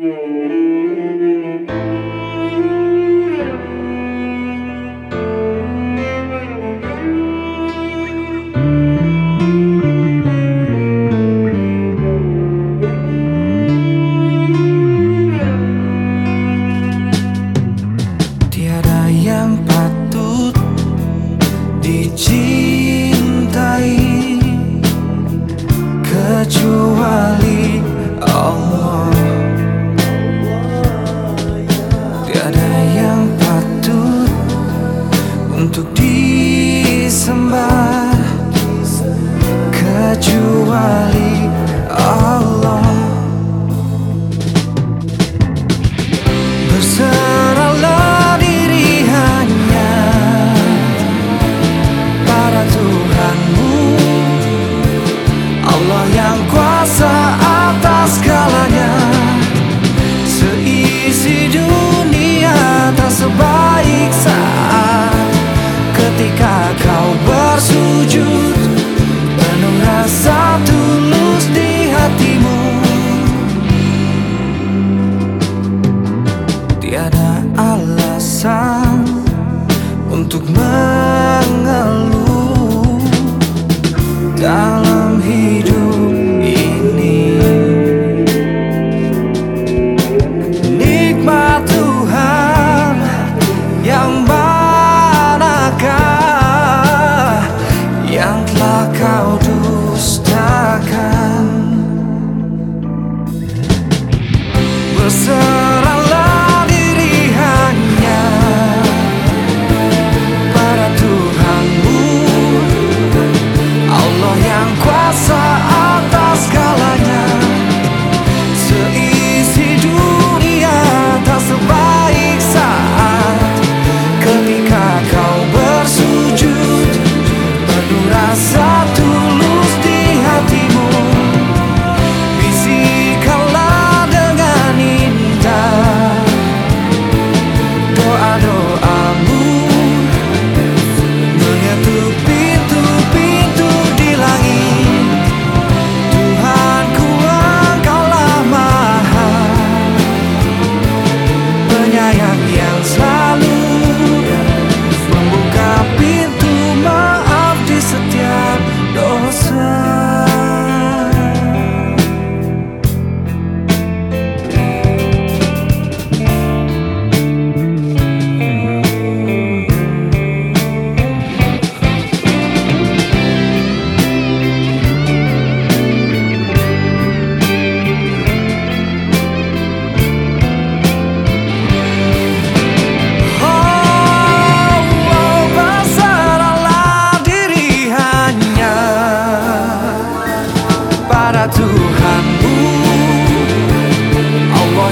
Mm-hmm. Untuk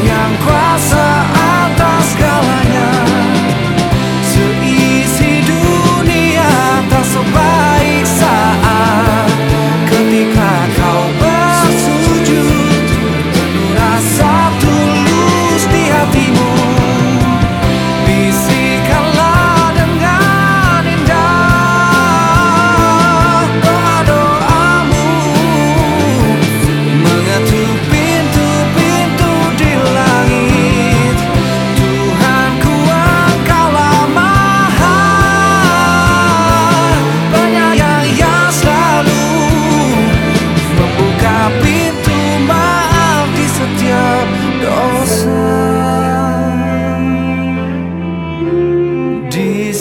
阳光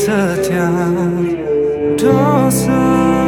setiap dosa.